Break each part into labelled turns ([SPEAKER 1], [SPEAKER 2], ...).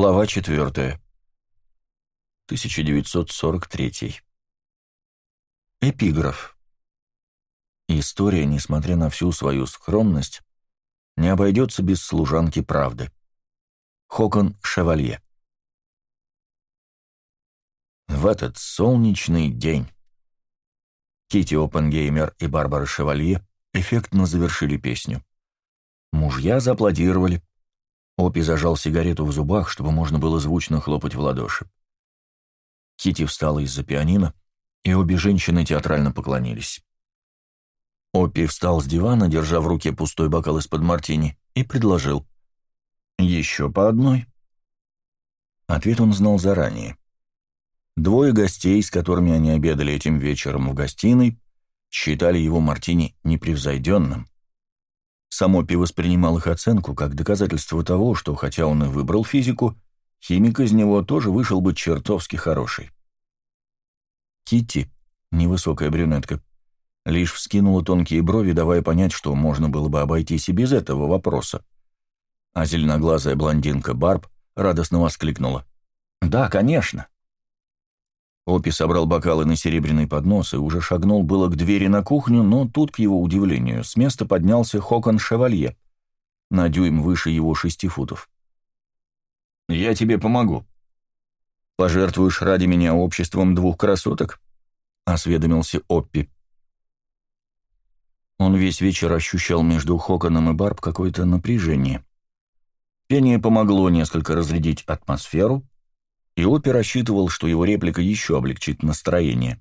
[SPEAKER 1] Глава 4. 1943. Эпиграф. История, несмотря на всю свою скромность, не обойдется без служанки правды. Хокон Шевалье. В этот солнечный день Кити Опенгеймер и Барбара Шевалье эффектно завершили песню. Мужья зааплодировали. Опи зажал сигарету в зубах, чтобы можно было звучно хлопать в ладоши. Кити встала из-за пианино, и обе женщины театрально поклонились. Опи встал с дивана, держа в руке пустой бокал из-под мартини, и предложил. «Еще по одной?» Ответ он знал заранее. Двое гостей, с которыми они обедали этим вечером в гостиной, считали его мартини непревзойденным. Сам Опи воспринимал их оценку как доказательство того, что, хотя он и выбрал физику, химик из него тоже вышел бы чертовски хороший. Китти, невысокая брюнетка, лишь вскинула тонкие брови, давая понять, что можно было бы обойтись и без этого вопроса. А зеленоглазая блондинка Барб радостно воскликнула. «Да, конечно!» Опи собрал бокалы на серебряный поднос и уже шагнул было к двери на кухню, но тут, к его удивлению, с места поднялся Хокон Шевалье, на дюйм выше его шести футов. «Я тебе помогу. Пожертвуешь ради меня обществом двух красоток?» — осведомился Оппи. Он весь вечер ощущал между Хоконом и Барб какое-то напряжение. Пение помогло несколько разрядить атмосферу, и Опи рассчитывал, что его реплика еще облегчит настроение.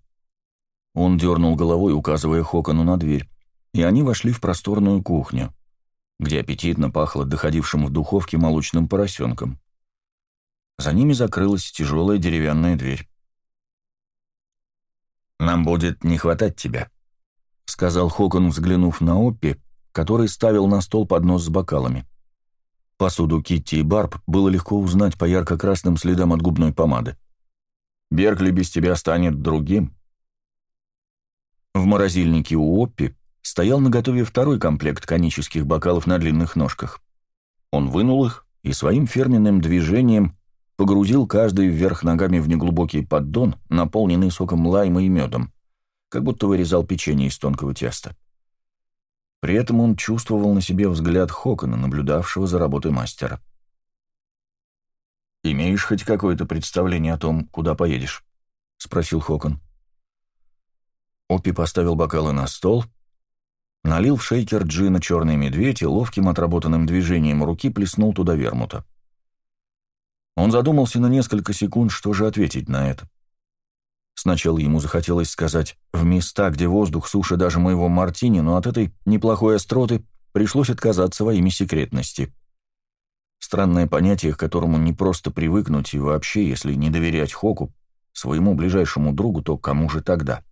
[SPEAKER 1] Он дернул головой, указывая Хокону на дверь, и они вошли в просторную кухню, где аппетитно пахло доходившим в духовке молочным поросенком. За ними закрылась тяжелая деревянная дверь. «Нам будет не хватать тебя», — сказал Хокон, взглянув на Оппи, который ставил на стол поднос с бокалами. Посуду Китти и Барб было легко узнать по ярко-красным следам от губной помады. «Беркли без тебя станет другим». В морозильнике у Оппи стоял наготове второй комплект конических бокалов на длинных ножках. Он вынул их и своим фирменным движением погрузил каждый вверх ногами в неглубокий поддон, наполненный соком лайма и медом, как будто вырезал печенье из тонкого теста. При этом он чувствовал на себе взгляд Хокона, наблюдавшего за работой мастера. «Имеешь хоть какое-то представление о том, куда поедешь?» — спросил Хокон. Оппи поставил бокалы на стол, налил в шейкер джина «Черный медведь» и ловким отработанным движением руки плеснул туда вермута. Он задумался на несколько секунд, что же ответить на это. Сначала ему захотелось сказать «в места, где воздух суше даже моего мартини», но от этой неплохой остроты пришлось отказаться во имя секретности. Странное понятие, к которому не просто привыкнуть, и вообще, если не доверять Хоку, своему ближайшему другу, то кому же тогда?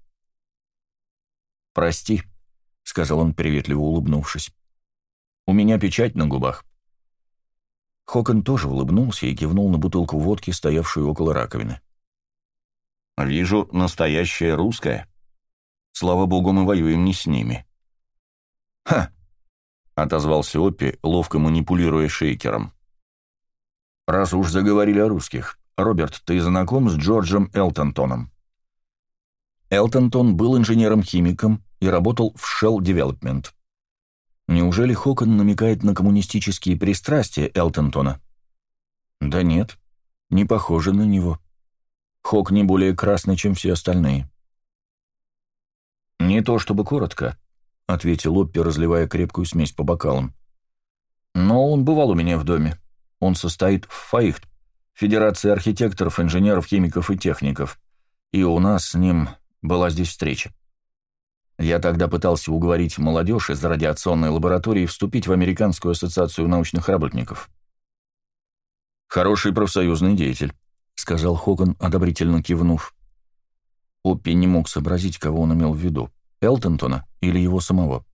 [SPEAKER 1] «Прости», — сказал он, приветливо улыбнувшись. «У меня печать на губах». Хокон тоже улыбнулся и кивнул на бутылку водки, стоявшую около раковины. Вижу, настоящее русское. Слава богу, мы воюем не с ними. Ха! отозвался Оппи, ловко манипулируя шейкером. Раз уж заговорили о русских, Роберт, ты знаком с Джорджем Элтонтоном? Элтонтон был инженером-химиком и работал в Shell Development. Неужели Хокон намекает на коммунистические пристрастия Элтонтона? Да нет, не похоже на него. Хок не более красный, чем все остальные. «Не то чтобы коротко», — ответил Оппи, разливая крепкую смесь по бокалам. «Но он бывал у меня в доме. Он состоит в ФАИХТ, Федерации архитекторов, инженеров, химиков и техников. И у нас с ним была здесь встреча. Я тогда пытался уговорить молодежь из радиационной лаборатории вступить в Американскую ассоциацию научных работников. Хороший профсоюзный деятель сказал Хоган, одобрительно кивнув. Оппи не мог сообразить, кого он имел в виду, Элтонтона или его самого.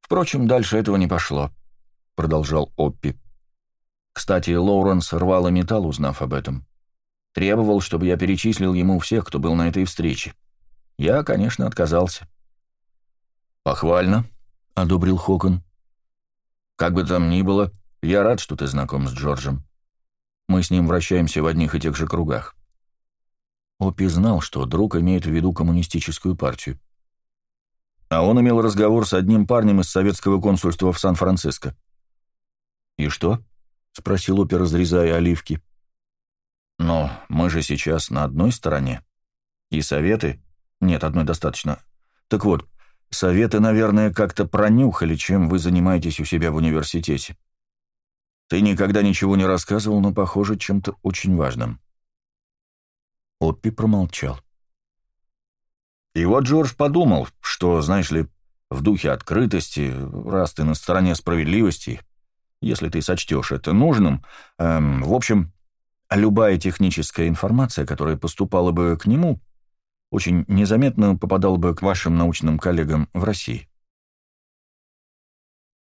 [SPEAKER 1] «Впрочем, дальше этого не пошло», — продолжал Оппи. «Кстати, Лоуренс рвал и металл, узнав об этом. Требовал, чтобы я перечислил ему всех, кто был на этой встрече. Я, конечно, отказался». «Похвально», — одобрил Хокон. «Как бы там ни было, я рад, что ты знаком с Джорджем. Мы с ним вращаемся в одних и тех же кругах. Опи знал, что друг имеет в виду коммунистическую партию. А он имел разговор с одним парнем из советского консульства в Сан-Франциско. «И что?» — спросил Опи, разрезая оливки. «Но мы же сейчас на одной стороне. И советы? Нет, одной достаточно. Так вот, советы, наверное, как-то пронюхали, чем вы занимаетесь у себя в университете. Ты никогда ничего не рассказывал, но, похоже, чем-то очень важным». Оппи промолчал. И вот Джордж подумал, что, знаешь ли, в духе открытости, раз ты на стороне справедливости, если ты сочтешь это нужным, эм, в общем, любая техническая информация, которая поступала бы к нему, очень незаметно попадала бы к вашим научным коллегам в России.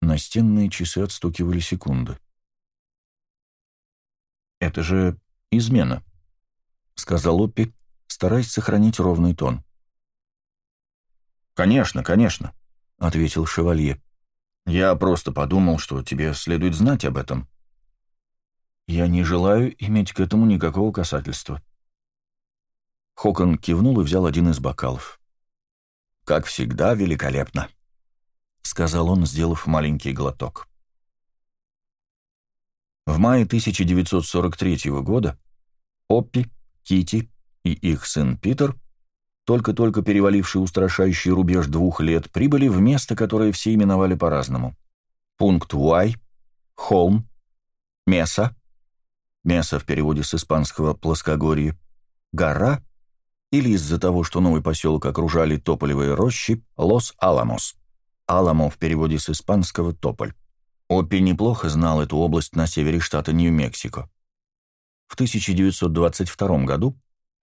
[SPEAKER 1] Настенные часы отстукивали секунды. «Это же измена», — сказал Оппи, стараясь сохранить ровный тон. «Конечно, конечно», — ответил шевалье. «Я просто подумал, что тебе следует знать об этом». «Я не желаю иметь к этому никакого касательства». Хокон кивнул и взял один из бокалов. «Как всегда, великолепно», — сказал он, сделав маленький глоток. В мае 1943 года Оппи, Кити и их сын Питер только-только перевалившие устрашающий рубеж двух лет, прибыли в место, которое все именовали по-разному. Пункт Уай, Холм, Меса, Меса в переводе с испанского «плоскогорье», Гора, или из-за того, что новый поселок окружали тополевые рощи, Лос-Аламос, Аламо в переводе с испанского «тополь». Оппи неплохо знал эту область на севере штата Нью-Мексико. В 1922 году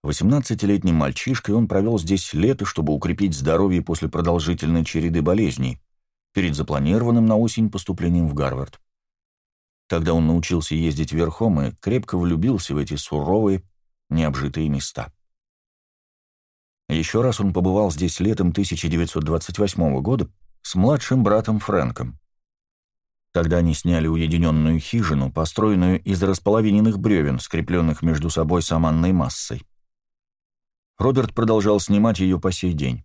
[SPEAKER 1] 18-летним мальчишкой он провел здесь лето, чтобы укрепить здоровье после продолжительной череды болезней, перед запланированным на осень поступлением в Гарвард. Тогда он научился ездить верхом и крепко влюбился в эти суровые, необжитые места. Еще раз он побывал здесь летом 1928 года с младшим братом Фрэнком. Тогда они сняли уединенную хижину, построенную из располовиненных бревен, скрепленных между собой саманной массой. Роберт продолжал снимать ее по сей день.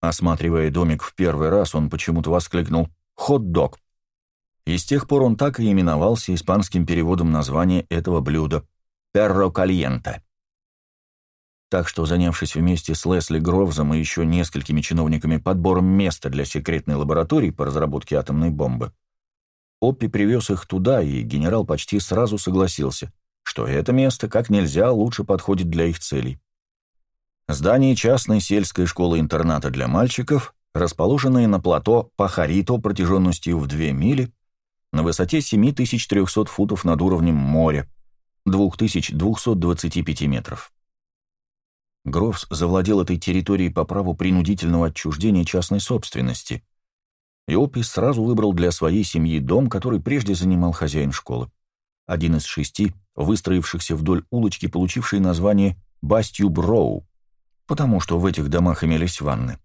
[SPEAKER 1] Осматривая домик в первый раз, он почему-то воскликнул «хот-дог». И с тех пор он так и именовался испанским переводом названия этого блюда «перро кальенте». Так что, занявшись вместе с Лесли Гровзом и еще несколькими чиновниками подбором места для секретной лаборатории по разработке атомной бомбы, Оппи привез их туда, и генерал почти сразу согласился, что это место как нельзя лучше подходит для их целей. Здание частной сельской школы-интерната для мальчиков, расположенное на плато Пахарито протяженностью в 2 мили, на высоте 7300 футов над уровнем моря, 2225 метров. Грофс завладел этой территорией по праву принудительного отчуждения частной собственности. И Опи сразу выбрал для своей семьи дом, который прежде занимал хозяин школы. Один из шести, выстроившихся вдоль улочки, получивший название Бастью Броу, потому что в этих домах имелись ванны.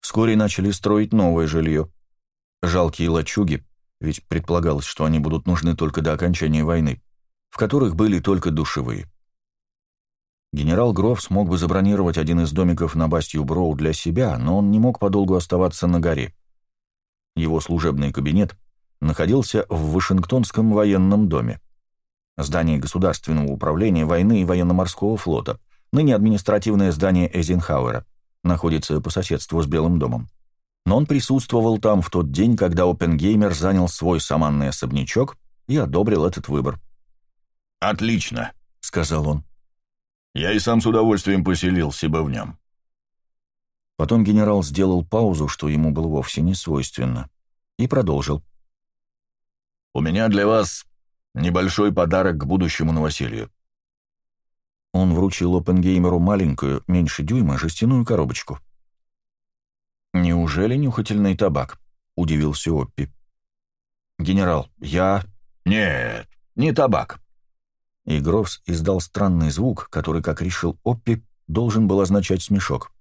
[SPEAKER 1] Вскоре начали строить новое жилье. Жалкие лачуги, ведь предполагалось, что они будут нужны только до окончания войны, в которых были только душевые. Генерал Гров смог бы забронировать один из домиков на Бастью Броу для себя, но он не мог подолгу оставаться на горе. Его служебный кабинет находился в Вашингтонском военном доме. Здание Государственного управления войны и военно-морского флота — Ныне административное здание Эйзенхауэра находится по соседству с Белым домом. Но он присутствовал там в тот день, когда Опенгеймер занял свой саманный особнячок и одобрил этот выбор.
[SPEAKER 2] «Отлично», — сказал он.
[SPEAKER 1] «Я и сам с удовольствием поселился бы в нем». Потом генерал сделал паузу, что ему было вовсе не свойственно, и продолжил. «У меня для вас небольшой подарок к будущему новоселью. Он вручил Опенгеймеру маленькую, меньше дюйма, жестяную коробочку. «Неужели нюхательный табак?» — удивился Оппи. «Генерал, я...»
[SPEAKER 2] «Нет, не табак».
[SPEAKER 1] И Грофс издал странный звук, который, как решил Оппи, должен был означать смешок.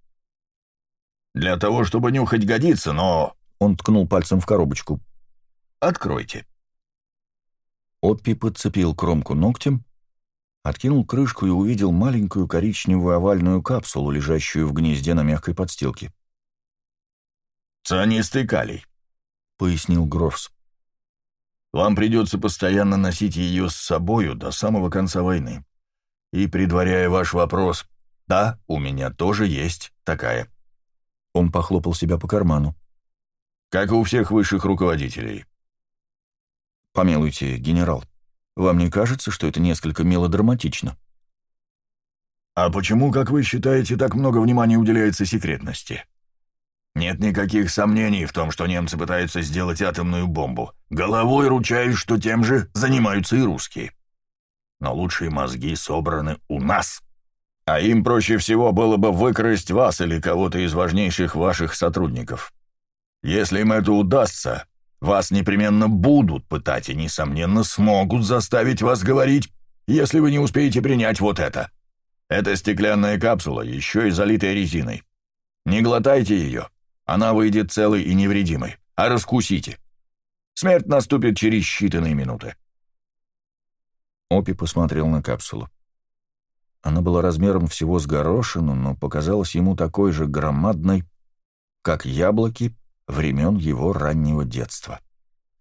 [SPEAKER 2] «Для того, чтобы нюхать годится, но...»
[SPEAKER 1] Он ткнул пальцем в коробочку.
[SPEAKER 2] «Откройте».
[SPEAKER 1] Оппи подцепил кромку ногтем, откинул крышку и увидел маленькую коричневую овальную капсулу, лежащую в гнезде на мягкой подстилке.
[SPEAKER 2] «Цианистый калий», — пояснил Грофс. «Вам придется постоянно носить ее с собою до самого конца войны. И, предваряя ваш вопрос, да, у меня тоже есть такая».
[SPEAKER 1] Он похлопал себя по карману.
[SPEAKER 2] «Как и у всех высших руководителей».
[SPEAKER 1] «Помилуйте, генерал, вам не кажется, что это несколько мелодраматично?»
[SPEAKER 2] «А почему, как вы считаете, так много внимания уделяется секретности?» «Нет никаких сомнений в том, что немцы пытаются сделать атомную бомбу. Головой ручаюсь, что тем же занимаются и русские. Но лучшие мозги собраны у нас. А им проще всего было бы выкрасть вас или кого-то из важнейших ваших сотрудников. Если им это удастся, вас непременно будут пытать и, несомненно, смогут заставить вас говорить, если вы не успеете принять вот это. Это стеклянная капсула, еще и залитая резиной. Не глотайте ее, она выйдет целой и невредимой, а раскусите. Смерть наступит через считанные минуты.
[SPEAKER 1] Опи посмотрел на капсулу. Она была размером всего с горошину, но показалась ему такой же громадной, как яблоки времен его раннего детства.